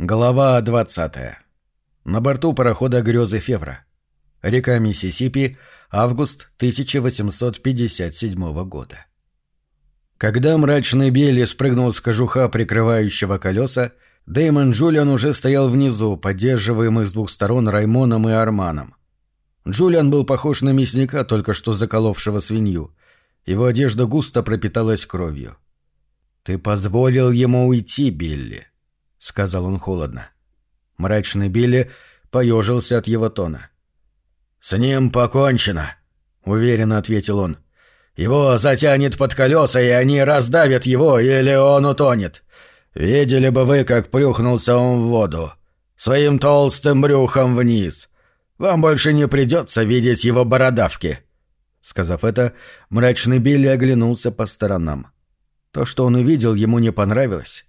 Глава 20. На борту парохода «Грёзы Февра». Река Миссисипи, август 1857 года. Когда мрачный Белли спрыгнул с кожуха, прикрывающего колеса, Дэймон Джулиан уже стоял внизу, поддерживаемый с двух сторон Раймоном и Арманом. Джулиан был похож на мясника, только что заколовшего свинью. Его одежда густо пропиталась кровью. «Ты позволил ему уйти, Билли», — сказал он холодно. Мрачный Билли поежился от его тона. «С ним покончено», — уверенно ответил он. «Его затянет под колеса, и они раздавят его, или он утонет. Видели бы вы, как плюхнулся он в воду. Своим толстым брюхом вниз. Вам больше не придется видеть его бородавки». Сказав это, мрачный Билли оглянулся по сторонам. То, что он увидел, ему не понравилось.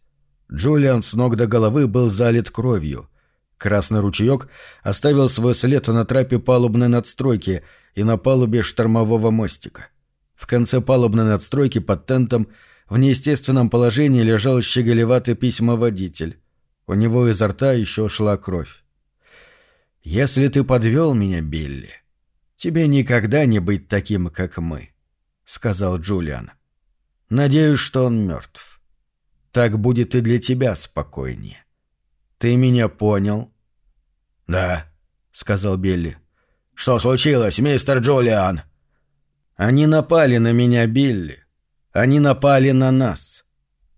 Джулиан с ног до головы был залит кровью. Красный ручеек оставил свой след на трапе палубной надстройки и на палубе штормового мостика. В конце палубной надстройки под тентом в неестественном положении лежал щеголеватый письмоводитель. У него изо рта еще шла кровь. «Если ты подвел меня, Билли, тебе никогда не быть таким, как мы», — сказал Джулиан. «Надеюсь, что он мертв. Так будет и для тебя спокойнее. Ты меня понял?» «Да», — сказал Билли. «Что случилось, мистер Джулиан?» «Они напали на меня, Билли. Они напали на нас.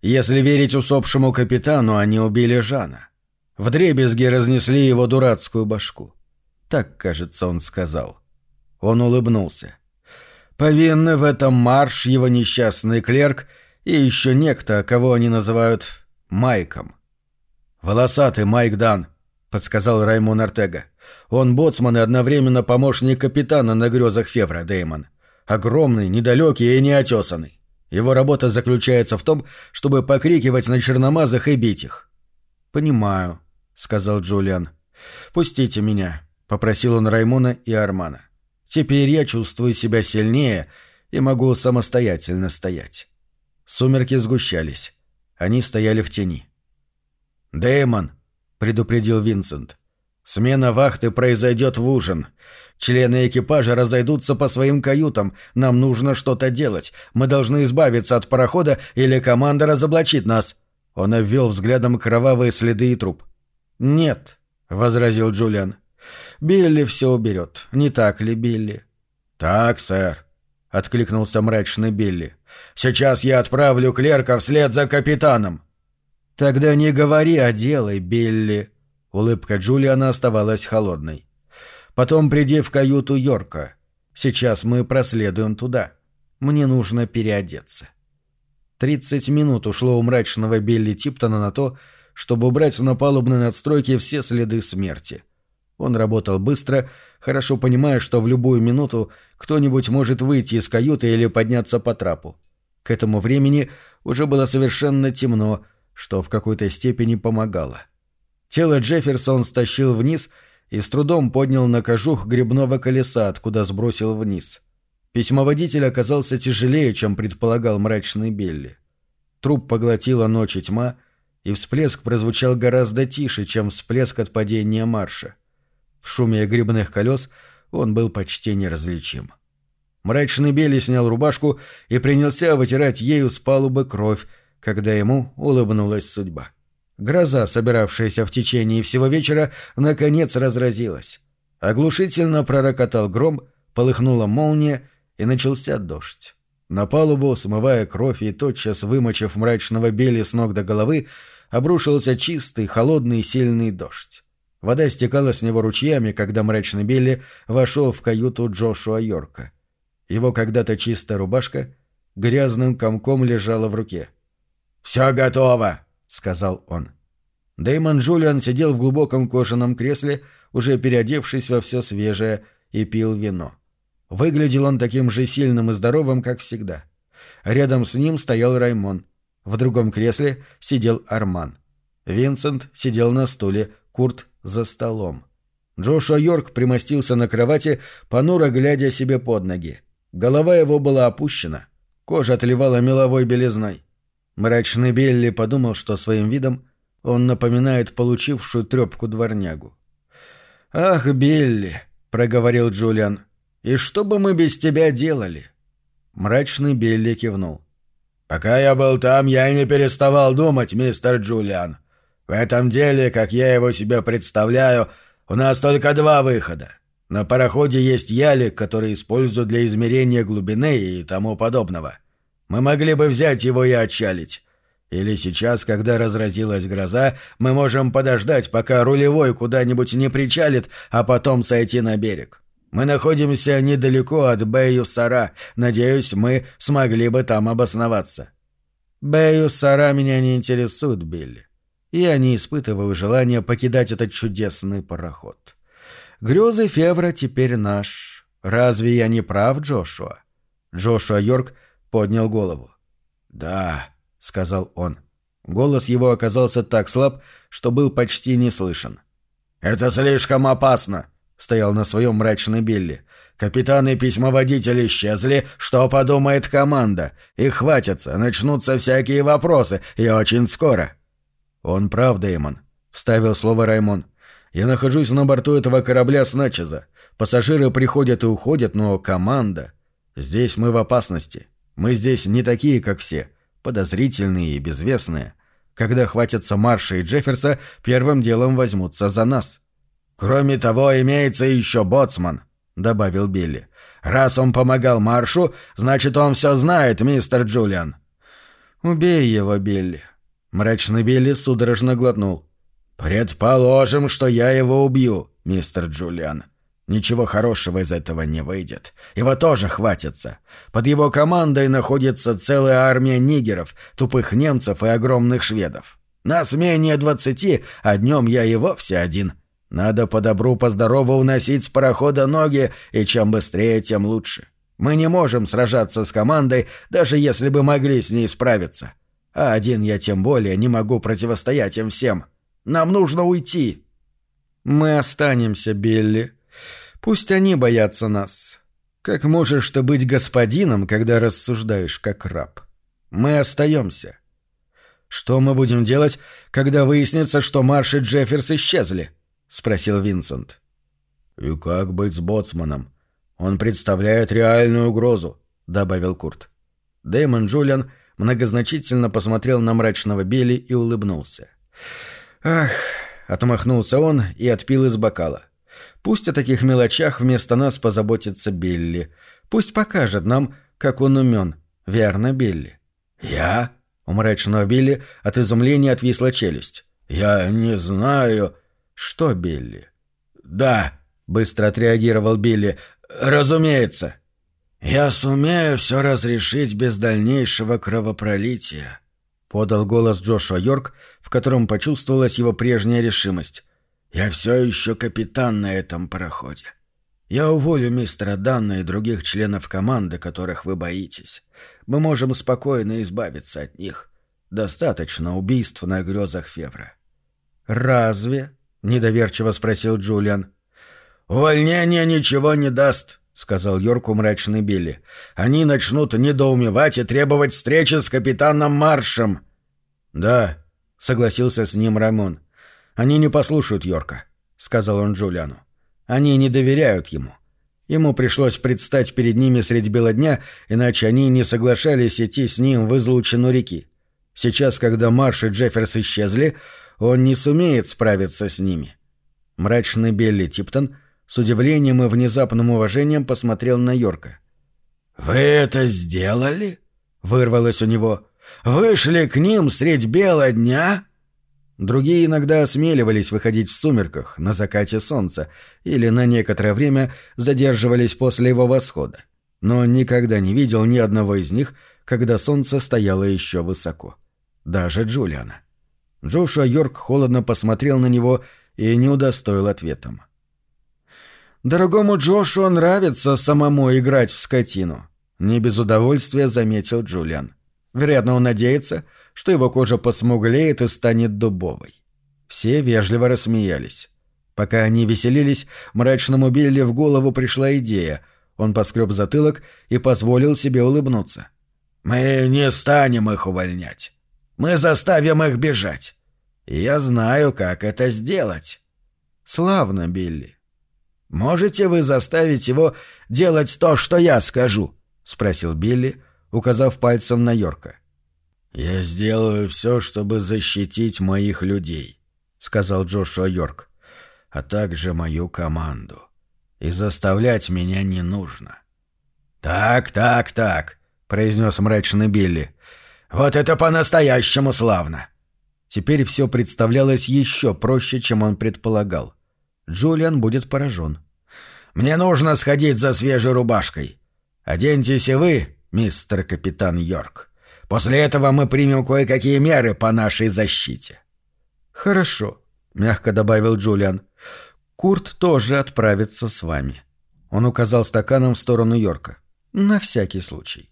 Если верить усопшему капитану, они убили Жана. Вдребезги разнесли его дурацкую башку. Так, кажется, он сказал. Он улыбнулся. Повинны в этом марш его несчастный клерк и еще некто, кого они называют Майком. «Волосатый Майк Дан», — подсказал Раймон Артега. «Он боцман и одновременно помощник капитана на грезах Февра, Деймон. Огромный, недалекий и неотесанный. Его работа заключается в том, чтобы покрикивать на черномазах и бить их». «Понимаю», — сказал Джулиан. «Пустите меня», — попросил он Раймона и Армана. «Теперь я чувствую себя сильнее и могу самостоятельно стоять». Сумерки сгущались. Они стояли в тени. «Дэймон», — предупредил Винсент, — «смена вахты произойдет в ужин. Члены экипажа разойдутся по своим каютам. Нам нужно что-то делать. Мы должны избавиться от парохода, или команда разоблачит нас». Он обвел взглядом кровавые следы и труп. «Нет», — возразил Джулиан. «Билли все уберет. Не так ли, Билли?» «Так, сэр», — откликнулся мрачный Билли. Сейчас я отправлю клерка вслед за капитаном». «Тогда не говори, а делай, Билли». Улыбка Джулиана оставалась холодной. «Потом приди в каюту Йорка. Сейчас мы проследуем туда. Мне нужно переодеться». Тридцать минут ушло у мрачного Билли Типтона на то, чтобы убрать на палубной надстройке все следы смерти. Он работал быстро, хорошо понимая, что в любую минуту кто-нибудь может выйти из каюты или подняться по трапу. К этому времени уже было совершенно темно, что в какой-то степени помогало. Тело Джефферсон стащил вниз и с трудом поднял на кожух грибного колеса, откуда сбросил вниз. Письмоводитель оказался тяжелее, чем предполагал мрачный Белли. Труп поглотила ночь и тьма, и всплеск прозвучал гораздо тише, чем всплеск от падения марша. В шуме грибных колес он был почти неразличим. — Мрачный Белли снял рубашку и принялся вытирать ею с палубы кровь, когда ему улыбнулась судьба. Гроза, собиравшаяся в течение всего вечера, наконец разразилась. Оглушительно пророкотал гром, полыхнула молния, и начался дождь. На палубу, смывая кровь и тотчас вымочив мрачного Белли с ног до головы, обрушился чистый, холодный, сильный дождь. Вода стекала с него ручьями, когда мрачный Белли вошел в каюту Джошуа Йорка. Его когда-то чистая рубашка грязным комком лежала в руке. «Все готово!» — сказал он. Дэймон Джулиан сидел в глубоком кожаном кресле, уже переодевшись во все свежее, и пил вино. Выглядел он таким же сильным и здоровым, как всегда. Рядом с ним стоял Раймон. В другом кресле сидел Арман. Винсент сидел на стуле, Курт за столом. Джошуа Йорк примостился на кровати, понуро глядя себе под ноги. Голова его была опущена, кожа отливала меловой белизной. Мрачный Белли подумал, что своим видом Он напоминает получившую трепку дворнягу. «Ах, Билли!» — проговорил Джулиан. «И что бы мы без тебя делали?» Мрачный Билли кивнул. «Пока я был там, я не переставал думать, мистер Джулиан. В этом деле, как я его себе представляю, у нас только два выхода. На пароходе есть ялик, который используют для измерения глубины и тому подобного. Мы могли бы взять его и отчалить. Или сейчас, когда разразилась гроза, мы можем подождать, пока рулевой куда-нибудь не причалит, а потом сойти на берег. Мы находимся недалеко от Бэю-Сара. Надеюсь, мы смогли бы там обосноваться. Бэю-Сара меня не интересует, Билли. Я не испытываю желания покидать этот чудесный пароход. Грезы Февра теперь наш. Разве я не прав, Джошуа? Джошуа Йорк поднял голову. «Да», — сказал он. Голос его оказался так слаб, что был почти не слышен. «Это слишком опасно стоял на своем мрачный Билли. Капитаны письмоводители исчезли, что подумает команда? Их хватится, начнутся всякие вопросы, и очень скоро. Он прав, Дэймон, вставил слово Раймон. Я нахожусь на борту этого корабля с начеза. Пассажиры приходят и уходят, но команда... Здесь мы в опасности. Мы здесь не такие, как все. Подозрительные и безвестные. Когда хватятся Марша и Джефферса, первым делом возьмутся за нас. «Кроме того, имеется еще боцман», — добавил Билли. «Раз он помогал Маршу, значит, он все знает, мистер Джулиан». «Убей его, Билли». Мрачный Билли судорожно глотнул. «Предположим, что я его убью, мистер Джулиан. Ничего хорошего из этого не выйдет. Его тоже хватится. Под его командой находится целая армия нигеров, тупых немцев и огромных шведов. Нас менее двадцати, а днем я и вовсе один. Надо по добру, по здорову уносить с парохода ноги, и чем быстрее, тем лучше. Мы не можем сражаться с командой, даже если бы могли с ней справиться. А один я тем более не могу противостоять им всем. Нам нужно уйти. Мы останемся, Билли. Пусть они боятся нас. Как можешь ты быть господином, когда рассуждаешь как раб? Мы остаемся. Что мы будем делать, когда выяснится, что Марш и Джефферс исчезли? —— спросил Винсент. «И как быть с боцманом? Он представляет реальную угрозу», — добавил Курт. Дэймон Джулиан многозначительно посмотрел на мрачного Билли и улыбнулся. «Ах!» — отмахнулся он и отпил из бокала. «Пусть о таких мелочах вместо нас позаботится Билли. Пусть покажет нам, как он умен. Верно, Билли?» «Я?» — у мрачного Билли от изумления отвисла челюсть. «Я не знаю...» «Что, Билли?» «Да», — быстро отреагировал Билли. «Разумеется. Я сумею все разрешить без дальнейшего кровопролития», — подал голос Джошуа Йорк, в котором почувствовалась его прежняя решимость. «Я все еще капитан на этом пароходе. Я уволю мистера Данна и других членов команды, которых вы боитесь. Мы можем спокойно избавиться от них. Достаточно убийств на грезах Февра». «Разве?» — недоверчиво спросил Джулиан. «Увольнение ничего не даст», — сказал Йорку мрачный Билли. «Они начнут недоумевать и требовать встречи с капитаном Маршем». «Да», — согласился с ним Рамон. «Они не послушают Йорка», — сказал он Джулиану. «Они не доверяют ему. Ему пришлось предстать перед ними средь бела дня, иначе они не соглашались идти с ним в излучину реки. Сейчас, когда Марш и Джефферс исчезли, он не сумеет справиться с ними. Мрачный Белли Типтон с удивлением и внезапным уважением посмотрел на Йорка. «Вы это сделали?» — вырвалось у него. «Вышли к ним средь бела дня?» Другие иногда осмеливались выходить в сумерках, на закате солнца, или на некоторое время задерживались после его восхода. Но никогда не видел ни одного из них, когда солнце стояло еще высоко. Даже Джулиана. Джошуа Йорк холодно посмотрел на него и не удостоил ответом. «Дорогому Джошуа нравится самому играть в скотину», — не без удовольствия заметил Джулиан. «Вероятно, он надеется, что его кожа посмуглеет и станет дубовой». Все вежливо рассмеялись. Пока они веселились, мрачному Билли в голову пришла идея. Он поскреб затылок и позволил себе улыбнуться. «Мы не станем их увольнять. Мы заставим их бежать. я знаю, как это сделать». «Славно, Билли». «Можете вы заставить его делать то, что я скажу?» — спросил Билли, указав пальцем на Йорка. «Я сделаю все, чтобы защитить моих людей», — сказал Джошуа Йорк, — «а также мою команду. И заставлять меня не нужно». «Так, так, так», — произнес мрачный Билли. «Вот это по-настоящему славно!» Теперь все представлялось еще проще, чем он предполагал. Джулиан будет поражен. «Мне нужно сходить за свежей рубашкой. Оденьтесь и вы, мистер капитан Йорк. После этого мы примем кое-какие меры по нашей защите». «Хорошо», — мягко добавил Джулиан. «Курт тоже отправится с вами». Он указал стаканом в сторону Йорка. «На всякий случай».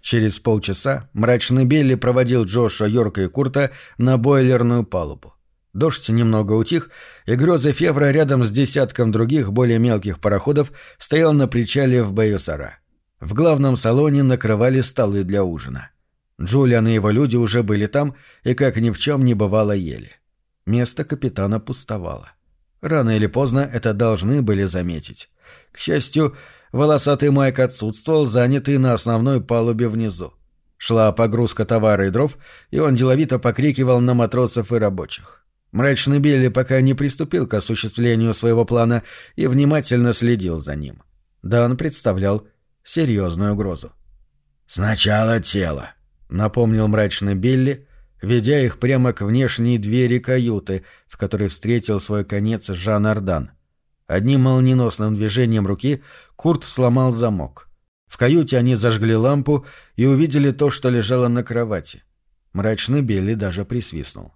Через полчаса мрачный Билли проводил Джоша, Йорка и Курта на бойлерную палубу. Дождь немного утих, и грезы Февра рядом с десятком других более мелких пароходов стоял на причале в Бейосара. В главном салоне накрывали столы для ужина. Джулиан и его люди уже были там и, как ни в чем не бывало, ели. Место капитана пустовало. Рано или поздно это должны были заметить. К счастью, волосатый Майк отсутствовал, занятый на основной палубе внизу. Шла погрузка товара и дров, и он деловито покрикивал на матросов и рабочих. Мрачный Билли пока не приступил к осуществлению своего плана и внимательно следил за ним. Дан представлял серьезную угрозу. «Сначала тело», — напомнил мрачный Билли, ведя их прямо к внешней двери каюты, в которой встретил свой конец Жан Ардан. Одним молниеносным движением руки Курт сломал замок. В каюте они зажгли лампу и увидели то, что лежало на кровати. Мрачный Билли даже присвистнул.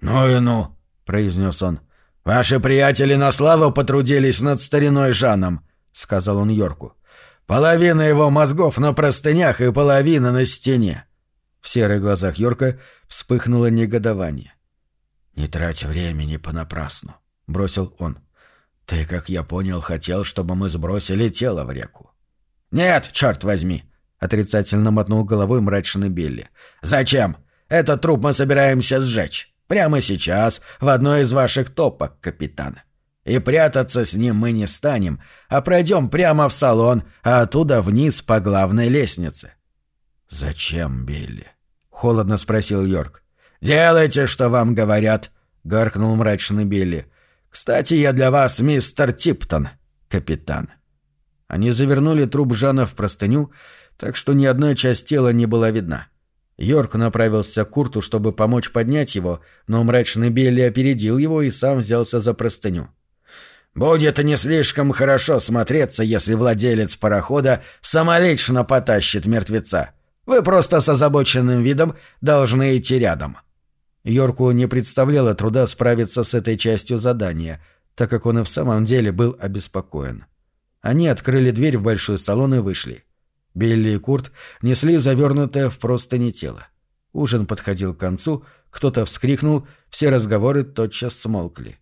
«Ну и ну», — произнес он. «Ваши приятели на славу потрудились над стариной Жаном», — сказал он Йорку. «Половина его мозгов на простынях и половина на стене». В серых глазах Йорка вспыхнуло негодование. «Не трать времени понапрасну», — бросил он. «Ты, как я понял, хотел, чтобы мы сбросили тело в реку». «Нет, черт возьми!» — отрицательно мотнул головой мрачный Билли. «Зачем? Этот труп мы собираемся сжечь. Прямо сейчас, в одной из ваших топок, капитан. И прятаться с ним мы не станем, а пройдем прямо в салон, а оттуда вниз по главной лестнице». «Зачем, Билли?» — холодно спросил Йорк. «Делайте, что вам говорят», — гаркнул мрачный Билли. «Кстати, я для вас мистер Типтон, капитан». Они завернули труп Жана в простыню, так что ни одной часть тела не была видна. Йорк направился к Курту, чтобы помочь поднять его, но мрачный Билли опередил его и сам взялся за простыню. «Будет не слишком хорошо смотреться, если владелец парохода самолично потащит мертвеца. Вы просто с озабоченным видом должны идти рядом». Йорку не представляло труда справиться с этой частью задания, так как он и в самом деле был обеспокоен. Они открыли дверь в большой салон и вышли. Билли и Курт несли завернутое в простыни тело. Ужин подходил к концу, кто-то вскрикнул, все разговоры тотчас смолкли.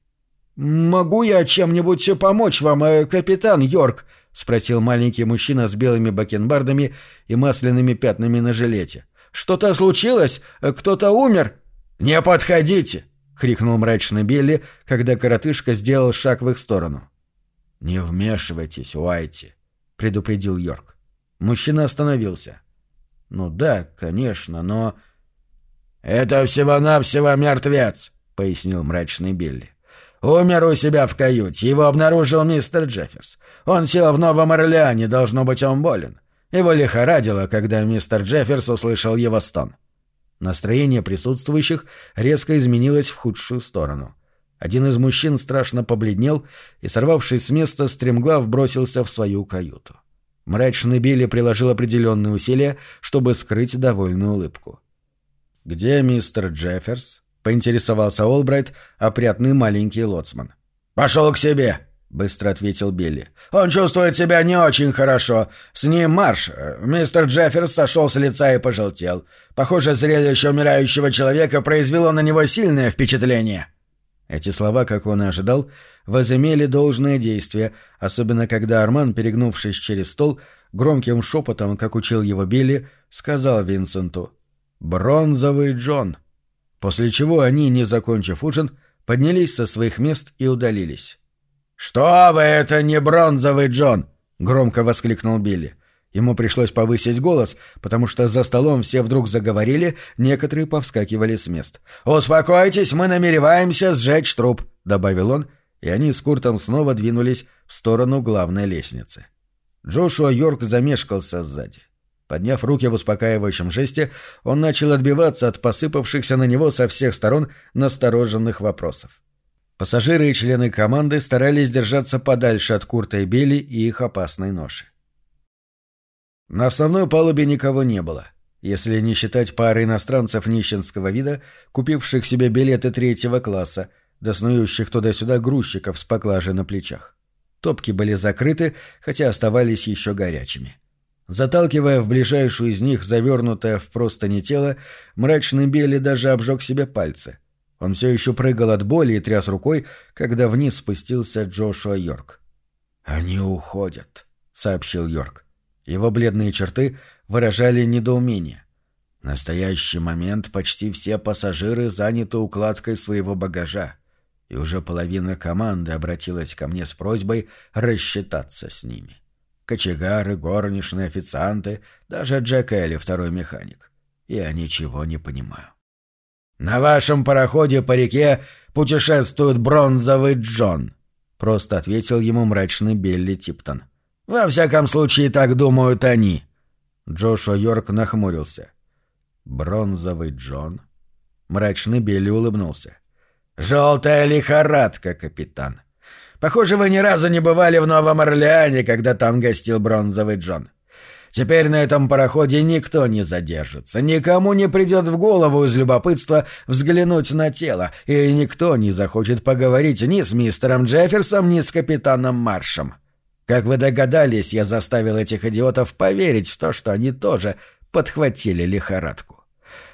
«Могу я чем-нибудь помочь вам, э, капитан Йорк?» — спросил маленький мужчина с белыми бакенбардами и масляными пятнами на жилете. «Что-то случилось? Кто-то умер?» «Не подходите!» — крикнул мрачный Билли, когда коротышка сделал шаг в их сторону. «Не вмешивайтесь, Уайти», — предупредил Йорк. Мужчина остановился. «Ну да, конечно, но...» «Это всего-навсего мертвец», — пояснил мрачный Билли. «Умер у себя в каюте. Его обнаружил мистер Джефферс. Он сел в Новом Орлеане, должно быть, он болен. Его лихорадило, когда мистер Джефферс услышал его стон. Настроение присутствующих резко изменилось в худшую сторону. Один из мужчин страшно побледнел и, сорвавшись с места, стремглав бросился в свою каюту. Мрачный Билли приложил определенные усилия, чтобы скрыть довольную улыбку. «Где мистер Джефферс?» — поинтересовался Олбрайт, опрятный маленький лоцман. «Пошел к себе!» быстро ответил Билли. «Он чувствует себя не очень хорошо. С ним марш. Мистер Джефферс сошел с лица и пожелтел. Похоже, зрелище умирающего человека произвело на него сильное впечатление». Эти слова, как он и ожидал, возымели должное действие, особенно когда Арман, перегнувшись через стол, громким шепотом, как учил его Билли, сказал Винсенту «Бронзовый Джон». После чего они, не закончив ужин, поднялись со своих мест и удалились. «Что вы, это не бронзовый Джон!» — громко воскликнул Билли. Ему пришлось повысить голос, потому что за столом все вдруг заговорили, некоторые повскакивали с мест. «Успокойтесь, мы намереваемся сжечь труп», — добавил он, и они с Куртом снова двинулись в сторону главной лестницы. Джошуа Йорк замешкался сзади. Подняв руки в успокаивающем жесте, он начал отбиваться от посыпавшихся на него со всех сторон настороженных вопросов. Пассажиры и члены команды старались держаться подальше от Курта и Билли и их опасной ноши. На основной палубе никого не было, если не считать пары иностранцев нищенского вида, купивших себе билеты третьего класса, доснующих туда-сюда грузчиков с поклажей на плечах. Топки были закрыты, хотя оставались еще горячими. Заталкивая в ближайшую из них завернутое в простыни тело, мрачный Белли даже обжег себе пальцы. Он все еще прыгал от боли и тряс рукой, когда вниз спустился Джошуа Йорк. «Они уходят», — сообщил Йорк. Его бледные черты выражали недоумение. В настоящий момент почти все пассажиры заняты укладкой своего багажа, и уже половина команды обратилась ко мне с просьбой рассчитаться с ними. Кочегары, горничные, официанты, даже Джек Элли, второй механик. Я ничего не понимаю. «На вашем пароходе по реке путешествует бронзовый Джон», — просто ответил ему мрачный Белли Типтон. — во всяком случае, так думают они. Джошуа Йорк нахмурился. Бронзовый Джон. Мрачный Билли улыбнулся. «Желтая лихорадка, капитан. Похоже, вы ни разу не бывали в Новом Орлеане, когда там гостил Бронзовый Джон. Теперь на этом пароходе никто не задержится, никому не придет в голову из любопытства взглянуть на тело, и никто не захочет поговорить ни с мистером Джефферсом, ни с капитаном Маршем. Как вы догадались, я заставил этих идиотов поверить в то, что они тоже подхватили лихорадку.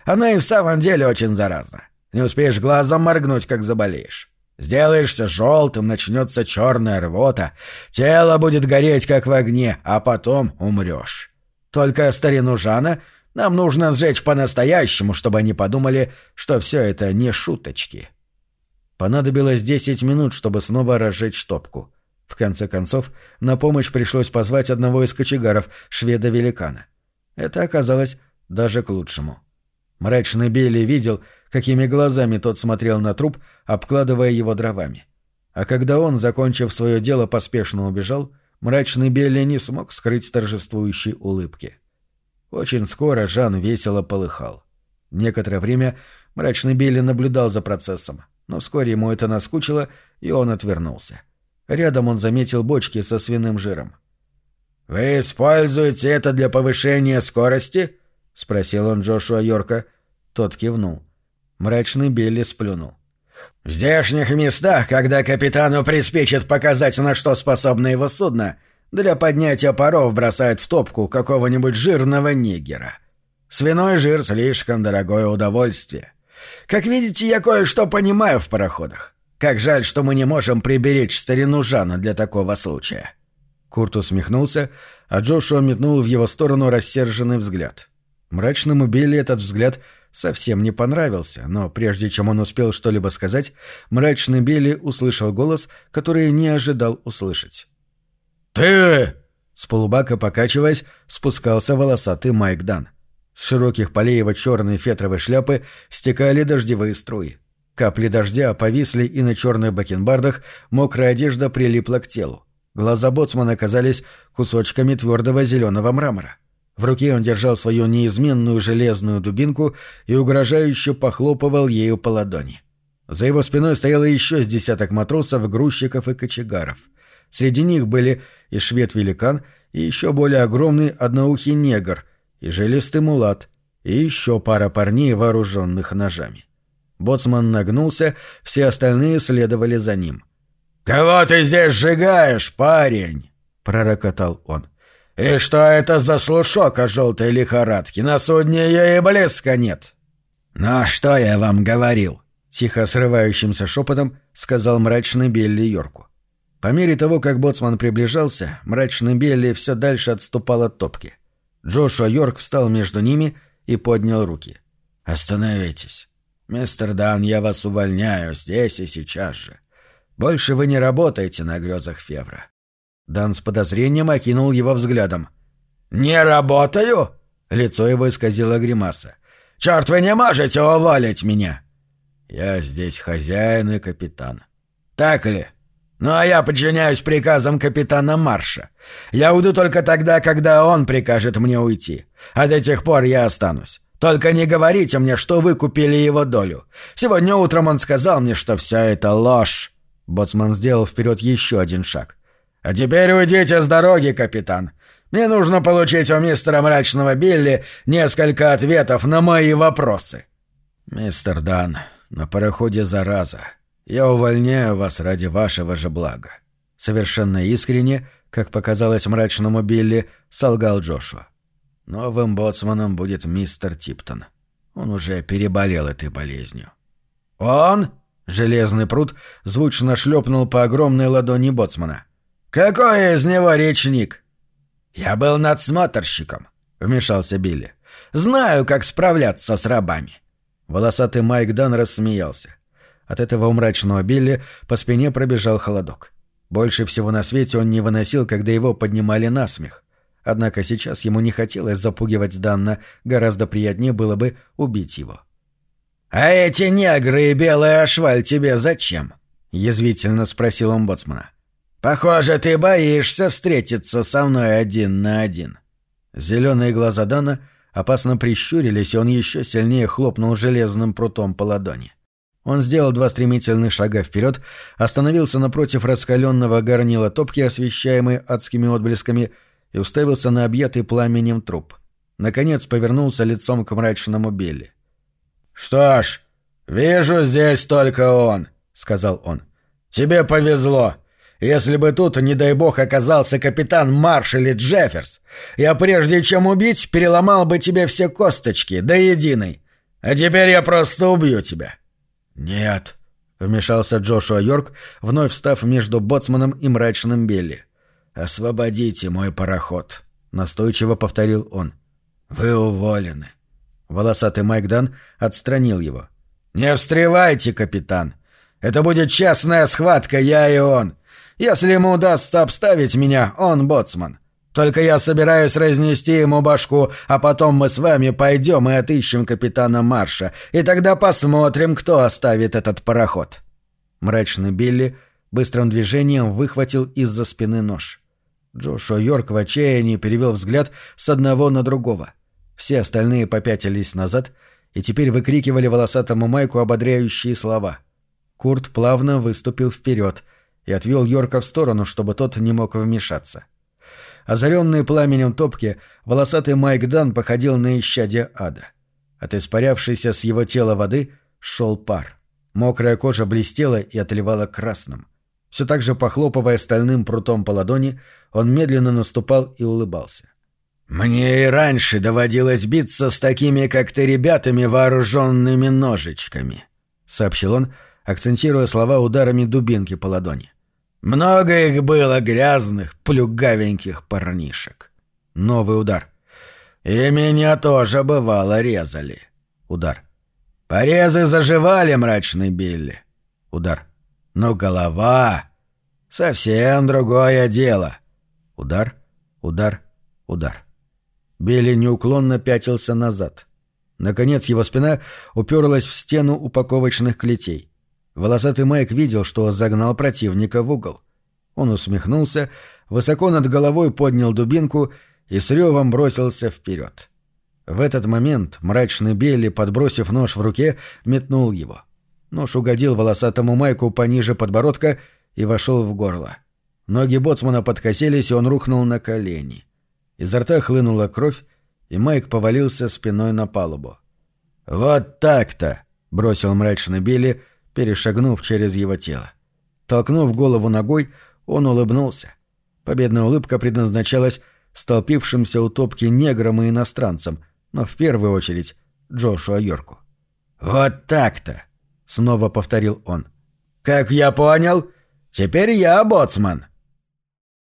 Она и в самом деле очень заразна. Не успеешь глазом моргнуть, как заболеешь. Сделаешься желтым, начнется черная рвота, тело будет гореть, как в огне, а потом умрешь. Только старину Жана нам нужно сжечь по-настоящему, чтобы они подумали, что все это не шуточки. Понадобилось десять минут, чтобы снова разжечь топку. В конце концов, на помощь пришлось позвать одного из кочегаров, шведа-великана. Это оказалось даже к лучшему. Мрачный Билли видел, какими глазами тот смотрел на труп, обкладывая его дровами. А когда он, закончив свое дело, поспешно убежал, мрачный Билли не смог скрыть торжествующей улыбки. Очень скоро Жан весело полыхал. Некоторое время мрачный Билли наблюдал за процессом, но вскоре ему это наскучило, и он отвернулся. — Рядом он заметил бочки со свиным жиром. «Вы используете это для повышения скорости?» — спросил он Джошуа Йорка. Тот кивнул. Мрачный Билли сплюнул. «В здешних местах, когда капитану приспичит показать, на что способно его судно, для поднятия паров бросают в топку какого-нибудь жирного нигера. Свиной жир — слишком дорогое удовольствие. Как видите, я кое-что понимаю в пароходах. Как жаль, что мы не можем приберечь старину Жана для такого случая». Курт усмехнулся, а Джошуа метнул в его сторону рассерженный взгляд. Мрачному Билли этот взгляд совсем не понравился, но прежде чем он успел что-либо сказать, мрачный Билли услышал голос, который не ожидал услышать. «Ты!» С полубака, покачиваясь, спускался волосатый Майк Дан. С широких полей его черной фетровой шляпы стекали дождевые струи. Капли дождя повисли и на черных бакенбардах, мокрая одежда прилипла к телу. Глаза боцмана казались кусочками твердого зеленого мрамора. В руке он держал свою неизменную железную дубинку и угрожающе похлопывал ею по ладони. За его спиной стояло еще с десяток матросов, грузчиков и кочегаров. Среди них были и швед-великан, и еще более огромный одноухий негр, и жилистый мулат, и еще пара парней, вооруженных ножами. Боцман нагнулся, все остальные следовали за ним. «Кого ты здесь сжигаешь, парень?» — пророкотал он. «И что это за слушок о желтой лихорадке? На судне ее и блеска нет!» «Ну, что я вам говорил?» — тихо срывающимся шепотом сказал мрачный Билли Йорку. По мере того, как боцман приближался, мрачный Билли все дальше отступал от топки. Джошуа Йорк встал между ними и поднял руки. «Остановитесь. «Мистер Дан, я вас увольняю здесь и сейчас же. Больше вы не работаете на грезах Февра». Дан с подозрением окинул его взглядом. «Не работаю?» Лицо его исказило гримаса. «Черт, вы не можете уволить меня!» «Я здесь хозяин и капитан». «Так ли?» «Ну а я подчиняюсь приказам капитана Марша. Я уйду только тогда, когда он прикажет мне уйти. А до тех пор я останусь. Только не говорите мне, что вы купили его долю. Сегодня утром он сказал мне, что все это ложь». Боцман сделал вперед еще один шаг. «А теперь уйдите с дороги, капитан. Мне нужно получить у мистера Мрачного Билли несколько ответов на мои вопросы». «Мистер Дан, на пароходе зараза. Я увольняю вас ради вашего же блага». Совершенно искренне, как показалось Мрачному Билли, солгал Джошуа. Новым боцманом будет мистер Типтон. Он уже переболел этой болезнью. «Он?» — железный пруд звучно шлепнул по огромной ладони боцмана. «Какой из него речник?» «Я был надсмотрщиком», — вмешался Билли. «Знаю, как справляться с рабами». Волосатый Майк Дан рассмеялся. От этого мрачного Билли по спине пробежал холодок. Больше всего на свете он не выносил, когда его поднимали на смех. Однако сейчас ему не хотелось запугивать Данна, гораздо приятнее было бы убить его. «А эти негры и белый ашваль тебе зачем?» — язвительно спросил омбудсмана. «Похоже, ты боишься встретиться со мной один на один». Зеленые глаза Дана опасно прищурились, и он еще сильнее хлопнул железным прутом по ладони. Он сделал два стремительных шага вперед, остановился напротив раскаленного горнила топки, освещаемой адскими отблесками, и уставился на объятый пламенем труп. Наконец повернулся лицом к мрачному Билли. «Что ж, вижу здесь только он», — сказал он. «Тебе повезло. Если бы тут, не дай бог, оказался капитан Марш или Джефферс, я прежде чем убить, переломал бы тебе все косточки, до единой. А теперь я просто убью тебя». «Нет», — вмешался Джошуа Йорк, вновь встав между боцманом и мрачным Билли. «Освободите мой пароход», — настойчиво повторил он. «Вы уволены». Волосатый Майк Дан отстранил его. «Не встревайте, капитан. Это будет честная схватка, я и он. Если ему удастся обставить меня, он боцман. Только я собираюсь разнести ему башку, а потом мы с вами пойдем и отыщем капитана Марша, и тогда посмотрим, кто оставит этот пароход». Мрачный Билли быстрым движением выхватил из-за спины нож. Джошуа Йорк в отчаянии перевел взгляд с одного на другого. Все остальные попятились назад и теперь выкрикивали волосатому Майку ободряющие слова. Курт плавно выступил вперед — и отвел Йорка в сторону, чтобы тот не мог вмешаться. Озаренный пламенем топки, волосатый Майк Дан походил на исчадие ада. От испарявшейся с его тела воды шел пар. Мокрая кожа блестела и отливала красным. Все так же похлопывая стальным прутом по ладони, он медленно наступал и улыбался. «Мне и раньше доводилось биться с такими, как ты, ребятами, вооруженными ножичками», — сообщил он, — акцентируя слова ударами дубинки по ладони. «Много их было грязных, плюгавеньких парнишек». Новый удар. «И меня тоже, бывало, резали». Удар. «Порезы заживали, мрачный Билли». Удар. «Но голова...» «Совсем другое дело». Удар, удар, удар. Билли неуклонно пятился назад. Наконец его спина уперлась в стену упаковочных клетей. Волосатый Майк видел, что загнал противника в угол. Он усмехнулся, высоко над головой поднял дубинку и с ревом бросился вперед. В этот момент мрачный Белли, подбросив нож в руке, метнул его. Нож угодил волосатому Майку пониже подбородка и вошел в горло. Ноги боцмана подкосились, и он рухнул на колени. Изо рта хлынула кровь, и Майк повалился спиной на палубу. «Вот так-то!» — бросил мрачный Билли, перешагнув через его тело. Толкнув голову ногой, он улыбнулся. Победная улыбка предназначалась столпившимся у топки неграм и иностранцам, но в первую очередь Джошуа Йорку. «Вот так-то!» — снова повторил он. «Как я понял, теперь я боцман!»